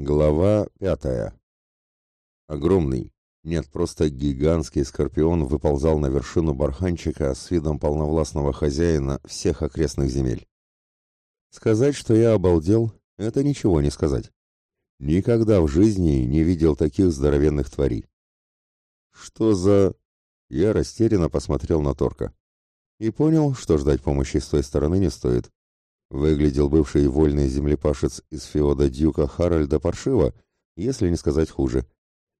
Глава пятая. Огромный, нет, просто гигантский скорпион выползал на вершину барханчика с видом полновластного хозяина всех окрестных земель. Сказать, что я обалдел, это ничего не сказать. Никогда в жизни не видел таких здоровенных тварей. Что за... Я растерянно посмотрел на Торка. И понял, что ждать помощи с той стороны не стоит. Выглядел бывший вольный землепашец из феода Дьюка Харальда паршиво, если не сказать хуже.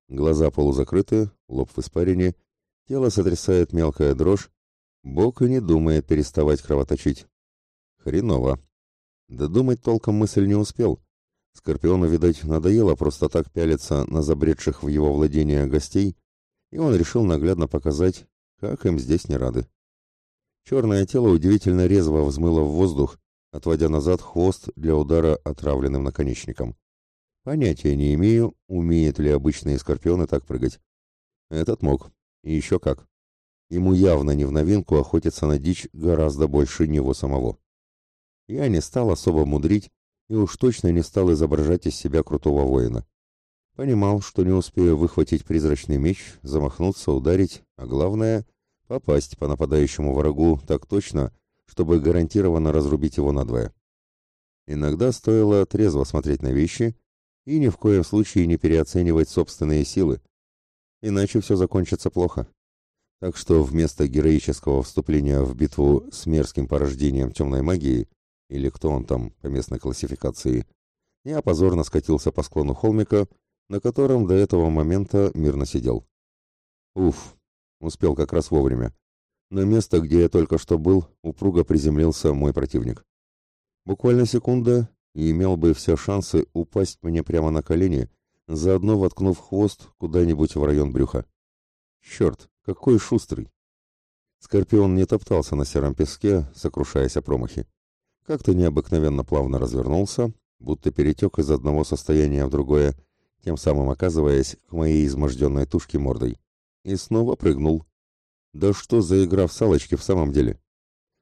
Глаза полузакрыты, лоб в испарине, тело сотрясает мелкая дрожь, бок и не думает переставать кровоточить. Хреново. Додумать толком мысль не успел. Скорпиону, видать, надоело просто так пялиться на забредших в его владение гостей, и он решил наглядно показать, как им здесь не рады. Черное тело удивительно резво взмыло в воздух, отводя назад хвост для удара отравленным наконечником. Понятия не имею, умеют ли обычные скорпионы так прыгать. Этот мог. И еще как. Ему явно не в новинку охотиться на дичь гораздо больше него самого. Я не стал особо мудрить и уж точно не стал изображать из себя крутого воина. Понимал, что не успею выхватить призрачный меч, замахнуться, ударить, а главное — попасть по нападающему врагу так точно, чтобы гарантированно разрубить его надвое. Иногда стоило трезво смотреть на вещи и ни в коем случае не переоценивать собственные силы, иначе все закончится плохо. Так что вместо героического вступления в битву с мерзким порождением темной магии, или кто он там по местной классификации, я позорно скатился по склону холмика, на котором до этого момента мирно сидел. Уф, успел как раз вовремя. На место, где я только что был, упруго приземлился мой противник. Буквально секунда, и имел бы все шансы упасть мне прямо на колени, заодно воткнув хвост куда-нибудь в район брюха. Черт, какой шустрый! Скорпион не топтался на сером песке, сокрушаясь о промахе. Как-то необыкновенно плавно развернулся, будто перетек из одного состояния в другое, тем самым оказываясь к моей изможденной тушке мордой. И снова прыгнул, да что за игра в салочки в самом деле?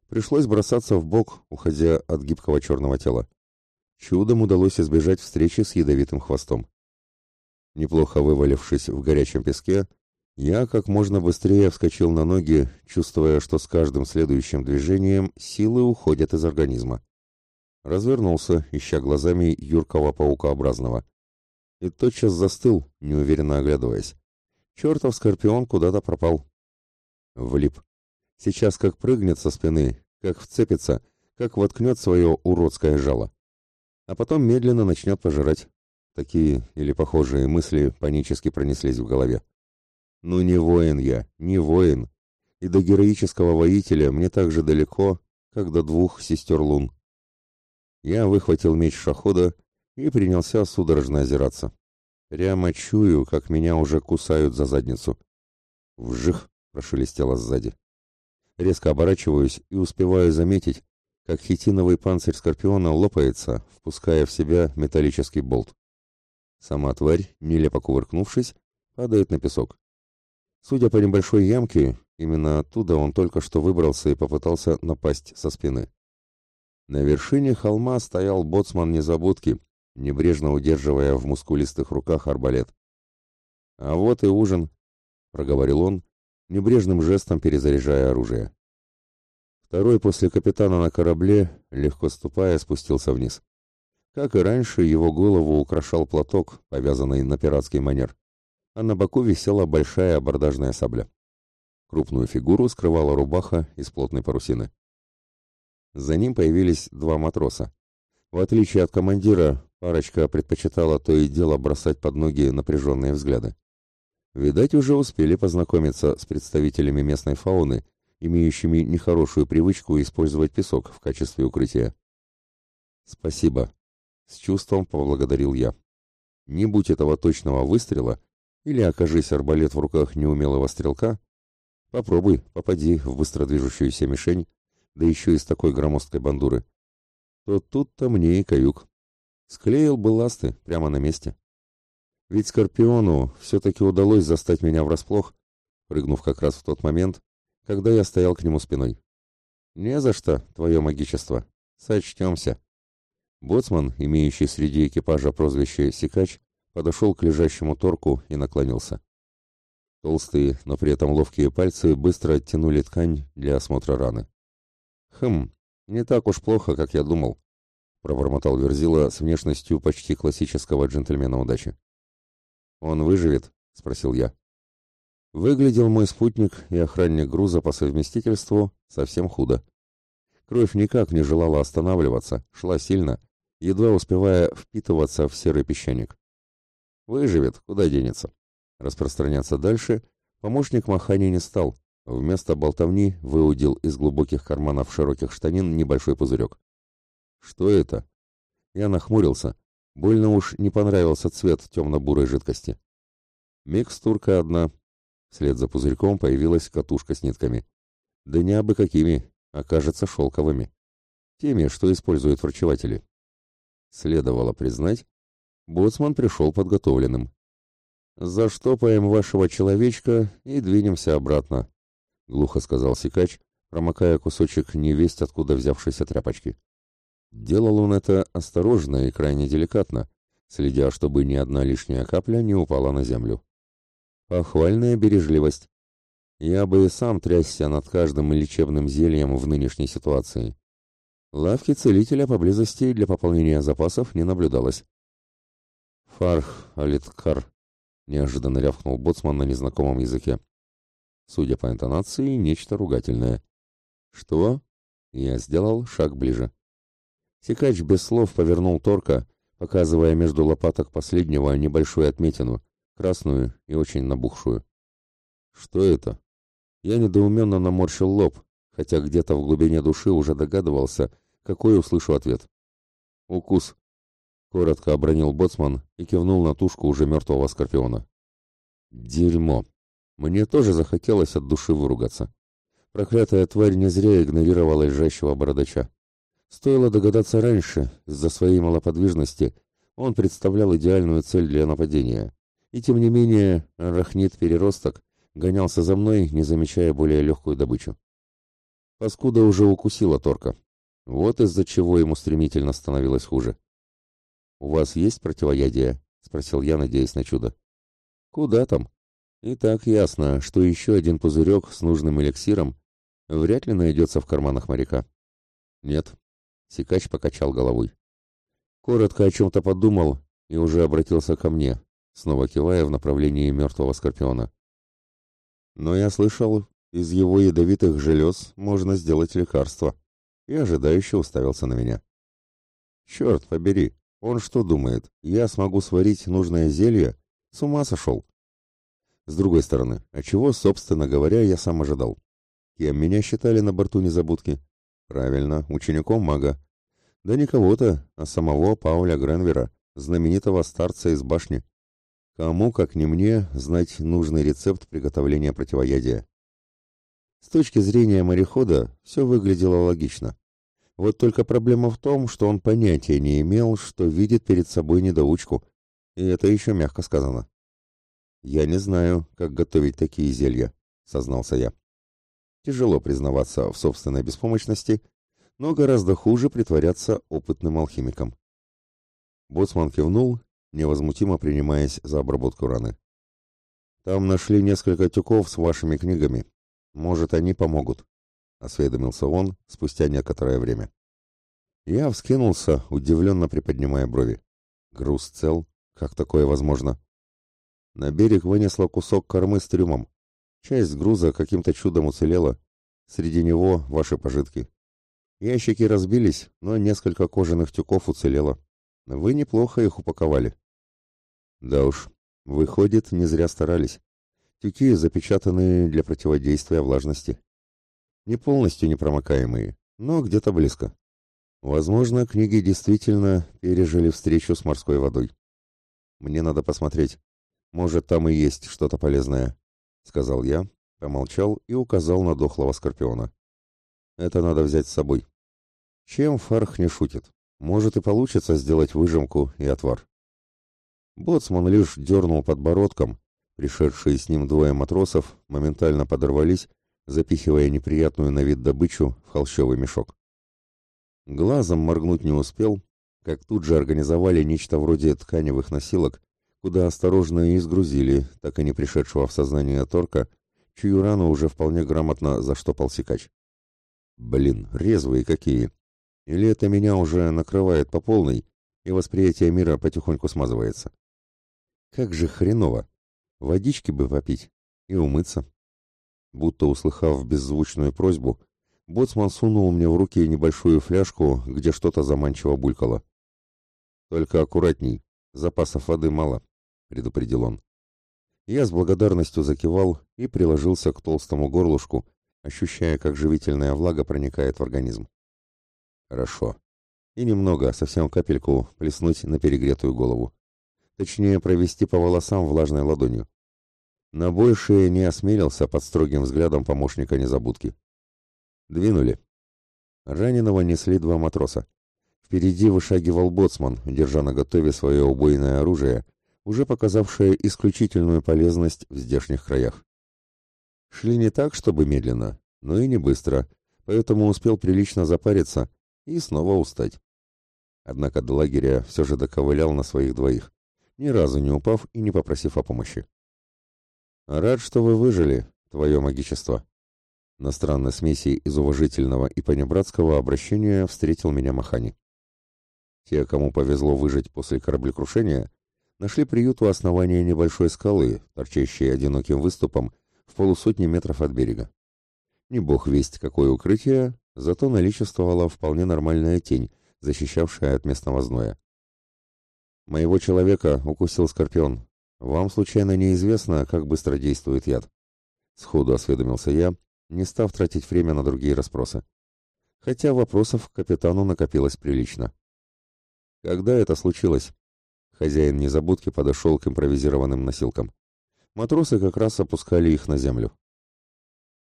Пришлось бросаться в бок, уходя от гибкого черного тела. Чудом удалось избежать встречи с ядовитым хвостом. Неплохо вывалившись в горячем песке, я как можно быстрее вскочил на ноги, чувствуя, что с каждым следующим движением силы уходят из организма. Развернулся, ища глазами юркого паукообразного. И тотчас застыл, неуверенно оглядываясь. Чертов скорпион куда-то пропал. Влип. Сейчас как прыгнет со спины, как вцепится, как воткнет свое уродское жало. А потом медленно начнет пожирать. Такие или похожие мысли панически пронеслись в голове. Ну не воин я, не воин. И до героического воителя мне так же далеко, как до двух сестер лун. Я выхватил меч шахода и принялся судорожно озираться. Прямо чую, как меня уже кусают за задницу. Вжих! Прошелестело сзади. Резко оборачиваюсь и успеваю заметить, как хитиновый панцирь скорпиона лопается, впуская в себя металлический болт. Сама тварь, нелепо кувыркнувшись, падает на песок. Судя по небольшой ямке, именно оттуда он только что выбрался и попытался напасть со спины. На вершине холма стоял боцман незабудки, небрежно удерживая в мускулистых руках арбалет. «А вот и ужин», — проговорил он, небрежным жестом перезаряжая оружие. Второй после капитана на корабле, легко ступая, спустился вниз. Как и раньше, его голову украшал платок, повязанный на пиратский манер, а на боку висела большая абордажная сабля. Крупную фигуру скрывала рубаха из плотной парусины. За ним появились два матроса. В отличие от командира, парочка предпочитала то и дело бросать под ноги напряженные взгляды. Видать, уже успели познакомиться с представителями местной фауны, имеющими нехорошую привычку использовать песок в качестве укрытия. «Спасибо», — с чувством поблагодарил я. «Не будь этого точного выстрела, или окажись арбалет в руках неумелого стрелка, попробуй, попади в быстро движущуюся мишень, да еще из такой громоздкой бандуры, то тут-то мне и каюк. Склеил бы ласты прямо на месте». Ведь Скорпиону все-таки удалось застать меня врасплох, прыгнув как раз в тот момент, когда я стоял к нему спиной. «Не за что, твое магичество. Сочтемся». Боцман, имеющий среди экипажа прозвище «Сикач», подошел к лежащему торку и наклонился. Толстые, но при этом ловкие пальцы быстро оттянули ткань для осмотра раны. «Хм, не так уж плохо, как я думал», — пробормотал Верзила с внешностью почти классического джентльмена удачи. «Он выживет?» — спросил я. Выглядел мой спутник и охранник груза по совместительству совсем худо. Кровь никак не желала останавливаться, шла сильно, едва успевая впитываться в серый песчаник. Выживет, куда денется. Распространяться дальше помощник Махани не стал. Вместо болтовни выудил из глубоких карманов широких штанин небольшой пузырек. Что это? Я нахмурился. Больно уж не понравился цвет темно-бурой жидкости. Микстурка одна, Вслед за пузырьком появилась катушка с нитками. Да не абы какими, а кажется шелковыми. Теми, что используют врачеватели. Следовало признать, боцман пришел подготовленным. «Заштопаем вашего человечка и двинемся обратно», — глухо сказал Сикач, промокая кусочек невесть откуда взявшейся тряпочки. Делал он это осторожно и крайне деликатно, следя, чтобы ни одна лишняя капля не упала на землю. Похвальная бережливость. Я бы и сам трясся над каждым лечебным зельем в нынешней ситуации. Лавки целителя поблизости для пополнения запасов не наблюдалось. «Фарх, Алиткар», — неожиданно рявкнул боцман на незнакомом языке. Судя по интонации, нечто ругательное. «Что?» — я сделал шаг ближе. Секач без слов повернул торка, показывая между лопаток последнего небольшую отметину, красную и очень набухшую. Что это? Я недоуменно наморщил лоб, хотя где-то в глубине души уже догадывался, какой услышу ответ. «Укус», — коротко обронил боцман и кивнул на тушку уже мертвого скорпиона. «Дерьмо! Мне тоже захотелось от души выругаться. Проклятая тварь не зря игнорировала лежащего бородача. Стоило догадаться раньше, из-за своей малоподвижности он представлял идеальную цель для нападения. И тем не менее, арахнит-переросток гонялся за мной, не замечая более легкую добычу. Паскуда уже укусила торка. Вот из-за чего ему стремительно становилось хуже. «У вас есть противоядие?» — спросил я, надеясь на чудо. «Куда там?» И так ясно, что еще один пузырек с нужным эликсиром вряд ли найдется в карманах моряка. «Нет», — Сикач покачал головой. Коротко о чем-то подумал и уже обратился ко мне, снова кивая в направлении мертвого скорпиона. Но я слышал, из его ядовитых желез можно сделать лекарство, и ожидающе уставился на меня. Черт побери, он что думает, я смогу сварить нужное зелье? С ума сошел. С другой стороны, а чего, собственно говоря, я сам ожидал? Кем меня считали на борту незабудки? Правильно, учеником мага. Да не кого-то, а самого Пауля Гренвера, знаменитого старца из башни. Кому, как не мне, знать нужный рецепт приготовления противоядия? С точки зрения морехода все выглядело логично. Вот только проблема в том, что он понятия не имел, что видит перед собой недоучку, и это еще мягко сказано. «Я не знаю, как готовить такие зелья», — сознался я. Тяжело признаваться в собственной беспомощности, но гораздо хуже притворяться опытным алхимиком. Боцман кивнул невозмутимо принимаясь за обработку раны. «Там нашли несколько тюков с вашими книгами. Может, они помогут», — осведомился он спустя некоторое время. Я вскинулся, удивленно приподнимая брови. «Груз цел? Как такое возможно?» На берег вынесло кусок кормы с трюмом. Часть груза каким-то чудом уцелела. Среди него ваши пожитки. Ящики разбились, но несколько кожаных тюков уцелело. Вы неплохо их упаковали. Да уж, выходит, не зря старались. Тюки запечатаны для противодействия влажности. Не полностью непромокаемые, но где-то близко. Возможно, книги действительно пережили встречу с морской водой. Мне надо посмотреть. Может, там и есть что-то полезное, сказал я, помолчал и указал на дохлого скорпиона. Это надо взять с собой. Чем Фарх не шутит? Может и получится сделать выжимку и отвар. Боцман лишь дернул подбородком. Пришедшие с ним двое матросов моментально подорвались, запихивая неприятную на вид добычу в холщовый мешок. Глазом моргнуть не успел, как тут же организовали нечто вроде тканевых носилок, куда осторожно и изгрузили так и не пришедшего в сознание торка, чью рану уже вполне грамотно заштопал сикач. Блин, резвые какие! Или это меня уже накрывает по полной, и восприятие мира потихоньку смазывается? Как же хреново! Водички бы попить и умыться. Будто услыхав беззвучную просьбу, боцман сунул мне в руки небольшую фляжку, где что-то заманчиво булькало. «Только аккуратней, запасов воды мало», — предупредил он. Я с благодарностью закивал и приложился к толстому горлышку, ощущая, как живительная влага проникает в организм. Хорошо. И немного, совсем капельку, плеснуть на перегретую голову. Точнее, провести по волосам влажной ладонью. На большее не осмелился под строгим взглядом помощника незабудки. Двинули. Раненого несли два матроса. Впереди вышагивал боцман, держа на готове свое убойное оружие, уже показавшее исключительную полезность в здешних краях. Шли не так, чтобы медленно, но и не быстро, поэтому успел прилично запариться и снова устать. Однако до лагеря все же доковылял на своих двоих, ни разу не упав и не попросив о помощи. «Рад, что вы выжили, твое магичество». На странной смеси из уважительного и понебратского обращения встретил меня Махани. Те, кому повезло выжить после кораблекрушения, нашли приют у основания небольшой скалы, торчащей одиноким выступом в полусотни метров от берега. Не бог весть какое укрытие, зато наличествовала вполне нормальная тень, защищавшая от местного зноя. Моего человека укусил скорпион. Вам случайно неизвестно, как быстро действует яд? Сходу осведомился я, не став тратить время на другие расспросы. Хотя вопросов к капитану накопилось прилично. Когда это случилось? Хозяин незабудки подошел к импровизированным носилкам. Матросы как раз опускали их на землю.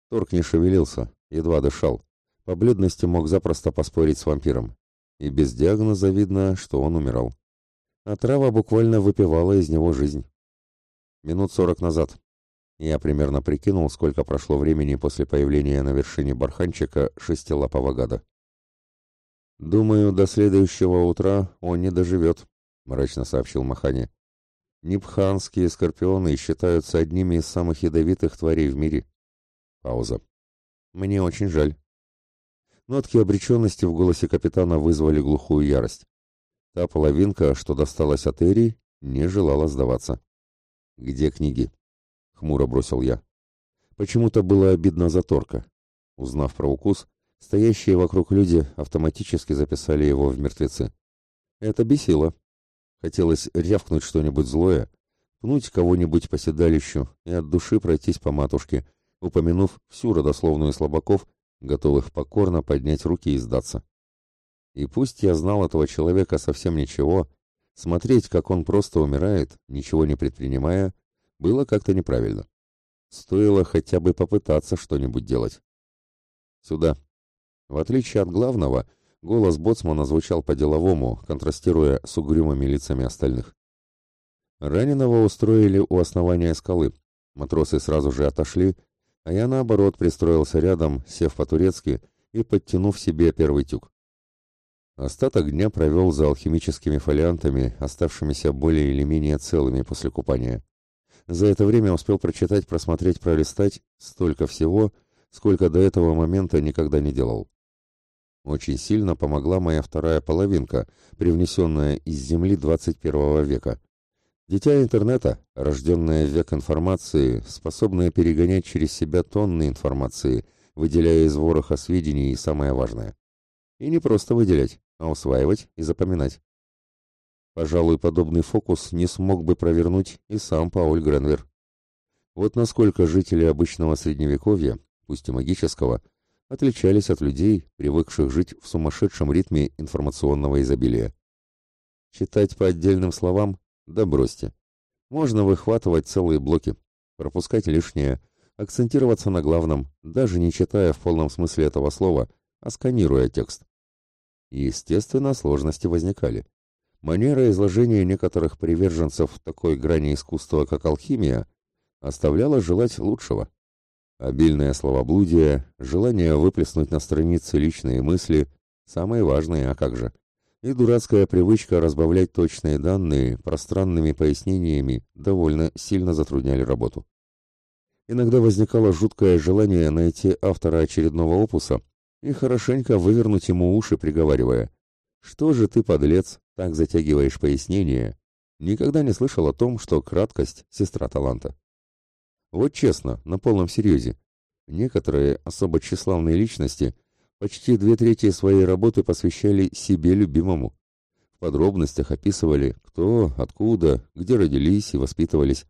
Торг не шевелился, едва дышал. По бледности мог запросто поспорить с вампиром. И без диагноза видно, что он умирал. А трава буквально выпивала из него жизнь. Минут сорок назад. Я примерно прикинул, сколько прошло времени после появления на вершине барханчика шестилапого гада. «Думаю, до следующего утра он не доживет», — мрачно сообщил Махани. «Нипханские скорпионы считаются одними из самых ядовитых тварей в мире». Пауза. «Мне очень жаль». Нотки обреченности в голосе капитана вызвали глухую ярость. Та половинка, что досталась от Эри, не желала сдаваться. «Где книги?» — хмуро бросил я. Почему-то было обидно за Торка. Узнав про укус, стоящие вокруг люди автоматически записали его в мертвецы. Это бесило. Хотелось рявкнуть что-нибудь злое, пнуть кого-нибудь по седалищу и от души пройтись по матушке, упомянув всю родословную слабаков, готовых покорно поднять руки и сдаться. И пусть я знал этого человека совсем ничего, смотреть, как он просто умирает, ничего не предпринимая, было как-то неправильно. Стоило хотя бы попытаться что-нибудь делать. Сюда. В отличие от главного, голос боцмана звучал по-деловому, контрастируя с угрюмыми лицами остальных. Раненого устроили у основания скалы. Матросы сразу же отошли, а я, наоборот, пристроился рядом, сев по-турецки и подтянув себе первый тюк. Остаток дня провел за алхимическими фолиантами, оставшимися более или менее целыми после купания. За это время успел прочитать, просмотреть, пролистать столько всего, сколько до этого момента никогда не делал. Очень сильно помогла моя вторая половинка, привнесенная из Земли 21 века. Дитя интернета, рожденное в век информации, способное перегонять через себя тонны информации, выделяя из вороха сведений и самое важное. И не просто выделять, а усваивать и запоминать. Пожалуй, подобный фокус не смог бы провернуть и сам Пауль Гренвер. Вот насколько жители обычного средневековья, пусть и магического, отличались от людей, привыкших жить в сумасшедшем ритме информационного изобилия. Читать по отдельным словам? Да бросьте. Можно выхватывать целые блоки, пропускать лишнее, акцентироваться на главном, даже не читая в полном смысле этого слова, а сканируя текст. Естественно, сложности возникали. Манера изложения некоторых приверженцев такой грани искусства, как алхимия, оставляла желать лучшего. Обильное словоблудие, желание выплеснуть на странице личные мысли, самые важные, а как же, и дурацкая привычка разбавлять точные данные пространными пояснениями довольно сильно затрудняли работу. Иногда возникало жуткое желание найти автора очередного опуса и хорошенько вывернуть ему уши, приговаривая «Что же ты, подлец, так затягиваешь пояснение? Никогда не слышал о том, что краткость – сестра таланта». Вот честно, на полном серьезе. Некоторые особо тщеславные личности почти две трети своей работы посвящали себе любимому. В подробностях описывали, кто, откуда, где родились и воспитывались.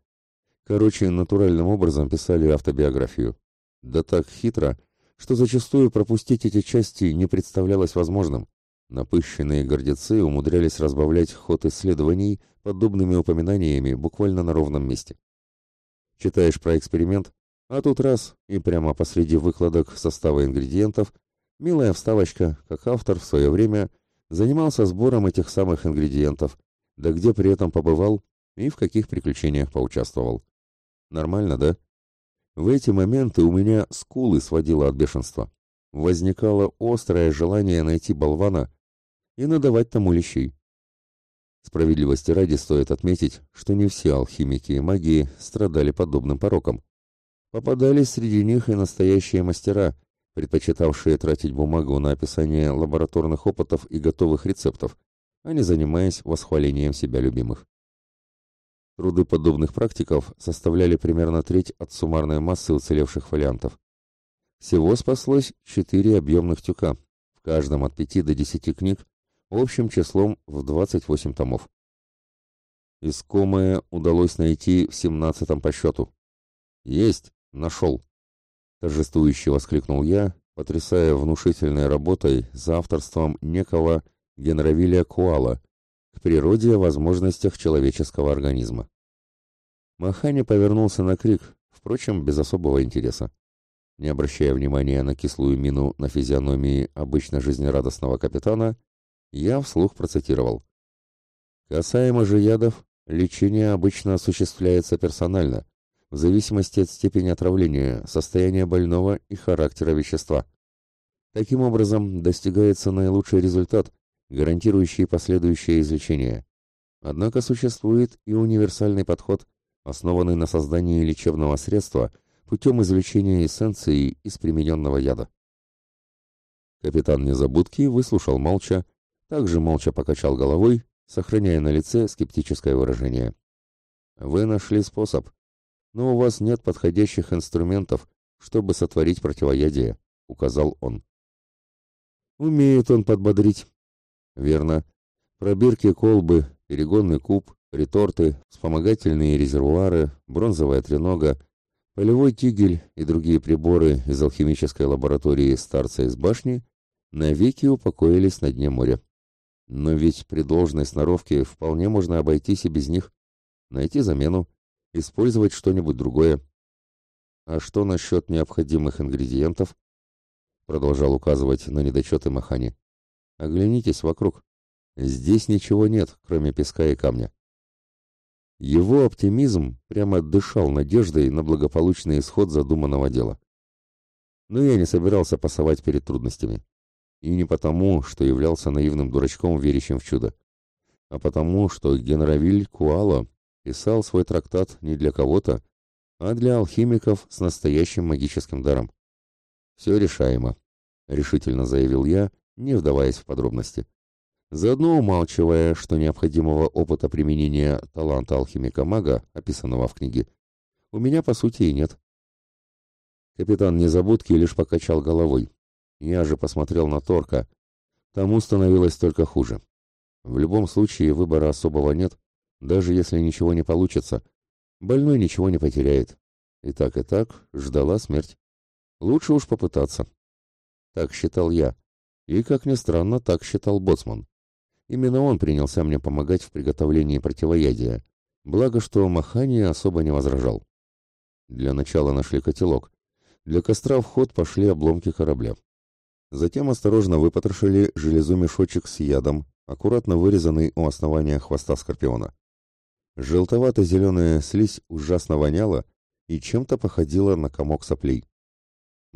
Короче, натуральным образом писали автобиографию. Да так хитро, что зачастую пропустить эти части не представлялось возможным. Напыщенные гордецы умудрялись разбавлять ход исследований подобными упоминаниями буквально на ровном месте. Читаешь про эксперимент, а тут раз, и прямо посреди выкладок состава ингредиентов, милая вставочка, как автор в свое время занимался сбором этих самых ингредиентов, да где при этом побывал и в каких приключениях поучаствовал. Нормально, да? В эти моменты у меня скулы сводило от бешенства. Возникало острое желание найти болвана и надавать тому лещей. Справедливости ради стоит отметить, что не все алхимики и маги страдали подобным пороком. Попадались среди них и настоящие мастера, предпочитавшие тратить бумагу на описание лабораторных опытов и готовых рецептов, а не занимаясь восхвалением себя любимых. Труды подобных практиков составляли примерно треть от суммарной массы уцелевших фолиантов. Всего спаслось четыре объемных тюка, в каждом от пяти до десяти книг, общим числом в 28 томов. Искомое удалось найти в семнадцатом по счету. «Есть! Нашел!» Торжествующе воскликнул я, потрясая внушительной работой за авторством некого Генравиля Куала, к природе и возможностях человеческого организма. Махани повернулся на крик, впрочем, без особого интереса. Не обращая внимания на кислую мину на физиономии обычно жизнерадостного капитана, я вслух процитировал. Касаемо же ядов, лечение обычно осуществляется персонально, в зависимости от степени отравления, состояния больного и характера вещества. Таким образом, достигается наилучший результат, гарантирующий последующее излечение. Однако существует и универсальный подход, основанный на создании лечебного средства путем извлечения эссенции из примененного яда. Капитан Незабудки выслушал молча, также молча покачал головой, сохраняя на лице скептическое выражение. «Вы нашли способ, но у вас нет подходящих инструментов, чтобы сотворить противоядие», — указал он. Умеет он подбодрить. Верно. Пробирки колбы, перегонный куб, реторты, вспомогательные резервуары, бронзовая тренога, полевой тигель и другие приборы из алхимической лаборатории старца из башни навеки упокоились на дне моря. Но ведь при должной сноровке вполне можно обойтись и без них, найти замену, использовать что-нибудь другое. А что насчет необходимых ингредиентов? продолжал указывать на недочеты Махани. Оглянитесь вокруг. Здесь ничего нет, кроме песка и камня. Его оптимизм прямо дышал надеждой на благополучный исход задуманного дела. Но я не собирался пасовать перед трудностями. И не потому, что являлся наивным дурачком, верящим в чудо, а потому, что Генравиль Куала писал свой трактат не для кого-то, а для алхимиков с настоящим магическим даром. «Все решаемо», — решительно заявил я, не вдаваясь в подробности. Заодно умалчивая, что необходимого опыта применения таланта алхимика-мага, описанного в книге, у меня по сути и нет. Капитан Незабудки лишь покачал головой. Я же посмотрел на Торка. Тому становилось только хуже. В любом случае выбора особого нет, даже если ничего не получится. Больной ничего не потеряет. И так, и так ждала смерть. Лучше уж попытаться. Так считал я. И, как ни странно, так считал Боцман. Именно он принялся мне помогать в приготовлении противоядия. Благо, что Махани особо не возражал. Для начала нашли котелок. Для костра в ход пошли обломки корабля. Затем осторожно выпотрошили железу-мешочек с ядом, аккуратно вырезанный у основания хвоста скорпиона. Желтовато-зеленая слизь ужасно воняла и чем-то походила на комок соплей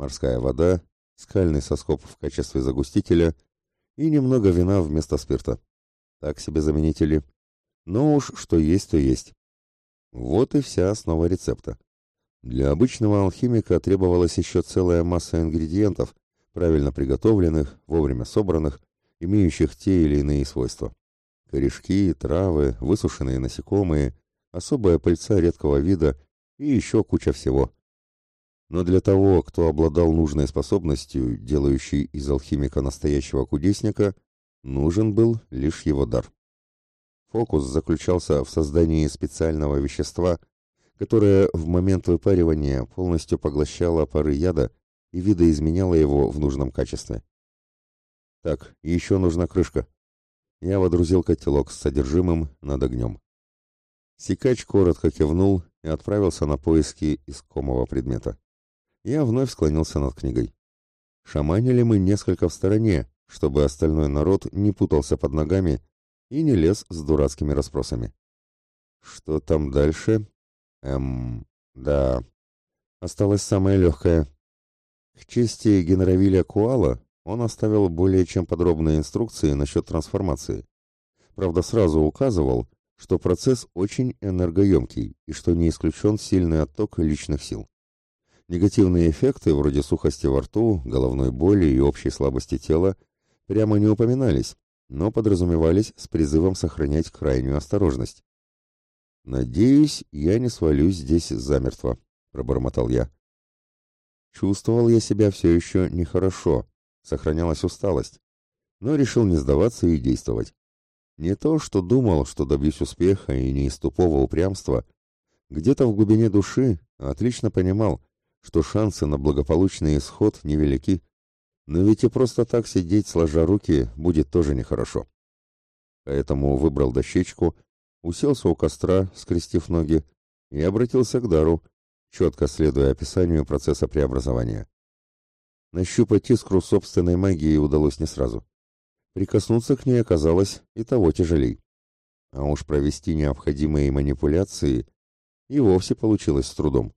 морская вода, скальный соскоб в качестве загустителя и немного вина вместо спирта. Так себе заменители. Но уж что есть, то есть. Вот и вся основа рецепта. Для обычного алхимика требовалась еще целая масса ингредиентов, правильно приготовленных, вовремя собранных, имеющих те или иные свойства. Корешки, травы, высушенные насекомые, особая пыльца редкого вида и еще куча всего. Но для того, кто обладал нужной способностью, делающей из алхимика настоящего кудесника, нужен был лишь его дар. Фокус заключался в создании специального вещества, которое в момент выпаривания полностью поглощало пары яда и видоизменяло его в нужном качестве. Так, еще нужна крышка. Я водрузил котелок с содержимым над огнем. Сикач коротко кивнул и отправился на поиски искомого предмета. Я вновь склонился над книгой. Шаманили мы несколько в стороне, чтобы остальной народ не путался под ногами и не лез с дурацкими расспросами. Что там дальше? Эм, да. Осталось самое легкое. К чести генеравиля Куала он оставил более чем подробные инструкции насчет трансформации. Правда, сразу указывал, что процесс очень энергоемкий и что не исключен сильный отток личных сил. Негативные эффекты, вроде сухости во рту, головной боли и общей слабости тела, прямо не упоминались, но подразумевались с призывом сохранять крайнюю осторожность. «Надеюсь, я не свалюсь здесь замертво», — пробормотал я. Чувствовал я себя все еще нехорошо, сохранялась усталость, но решил не сдаваться и действовать. Не то, что думал, что добьюсь успеха и не из тупого упрямства, где-то в глубине души отлично понимал, что шансы на благополучный исход невелики, но ведь и просто так сидеть сложа руки будет тоже нехорошо. Поэтому выбрал дощечку, уселся у костра, скрестив ноги, и обратился к дару, четко следуя описанию процесса преобразования. Нащупать искру собственной магии удалось не сразу. Прикоснуться к ней оказалось и того тяжелей. А уж провести необходимые манипуляции и вовсе получилось с трудом.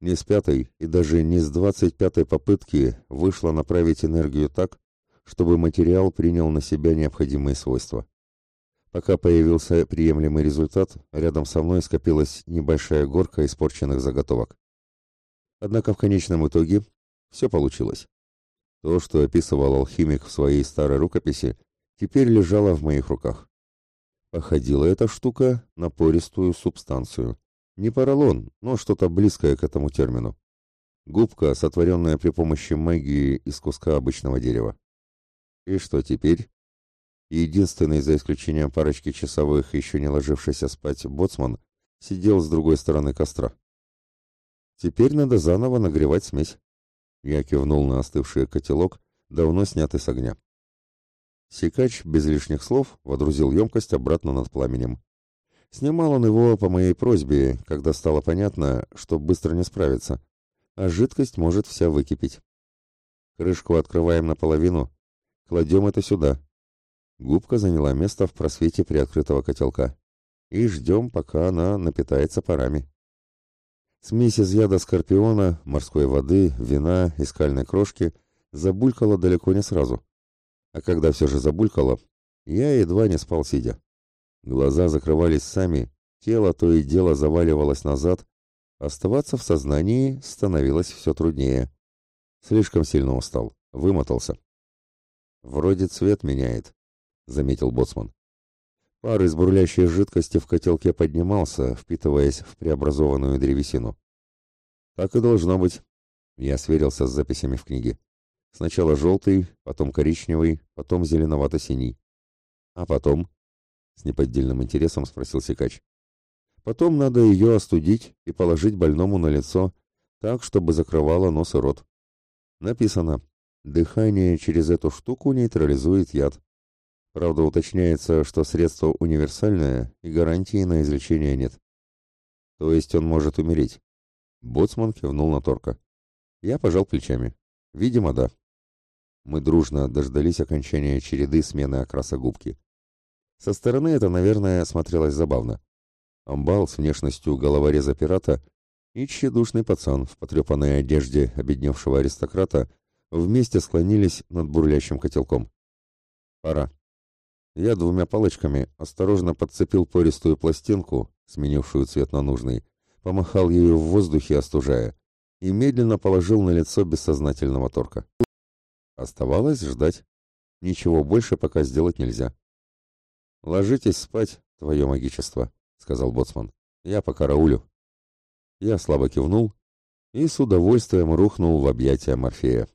Не с пятой и даже не с двадцать пятой попытки вышло направить энергию так, чтобы материал принял на себя необходимые свойства. Пока появился приемлемый результат, рядом со мной скопилась небольшая горка испорченных заготовок. Однако в конечном итоге все получилось. То, что описывал алхимик в своей старой рукописи, теперь лежало в моих руках. Походила эта штука на пористую субстанцию. Не поролон, но что-то близкое к этому термину. Губка, сотворенная при помощи магии из куска обычного дерева. И что теперь? Единственный, за исключением парочки часовых, еще не ложившийся спать, боцман, сидел с другой стороны костра. Теперь надо заново нагревать смесь. Я кивнул на остывший котелок, давно снятый с огня. Сикач, без лишних слов, водрузил емкость обратно над пламенем. Снимал он его по моей просьбе, когда стало понятно, что быстро не справится, а жидкость может вся выкипеть. Крышку открываем наполовину, кладем это сюда, Губка заняла место в просвете приоткрытого котелка. И ждем, пока она напитается парами. Смесь из яда скорпиона, морской воды, вина и скальной крошки забулькала далеко не сразу. А когда все же забулькала, я едва не спал сидя. Глаза закрывались сами, тело то и дело заваливалось назад, оставаться в сознании становилось все труднее. Слишком сильно устал, вымотался. Вроде цвет меняет, — заметил боцман. Пар из бурлящей жидкости в котелке поднимался, впитываясь в преобразованную древесину. «Так и должно быть», — я сверился с записями в книге. «Сначала желтый, потом коричневый, потом зеленовато-синий. А потом?» — с неподдельным интересом спросил Сикач. «Потом надо ее остудить и положить больному на лицо, так, чтобы закрывало нос и рот. Написано, дыхание через эту штуку нейтрализует яд. Правда, уточняется, что средство универсальное и гарантии на излечение нет. То есть он может умереть. Боцман кивнул на Торка. Я пожал плечами. Видимо, да. Мы дружно дождались окончания череды смены окраса губки. Со стороны это, наверное, смотрелось забавно. Амбал с внешностью головореза пирата и тщедушный пацан в потрепанной одежде обедневшего аристократа вместе склонились над бурлящим котелком. Пора. Я двумя палочками осторожно подцепил пористую пластинку, сменившую цвет на нужный, помахал ею в воздухе, остужая, и медленно положил на лицо бессознательного торка. Оставалось ждать. Ничего больше пока сделать нельзя. «Ложитесь спать, твое магичество», — сказал боцман. «Я по караулю». Я слабо кивнул и с удовольствием рухнул в объятия Морфея.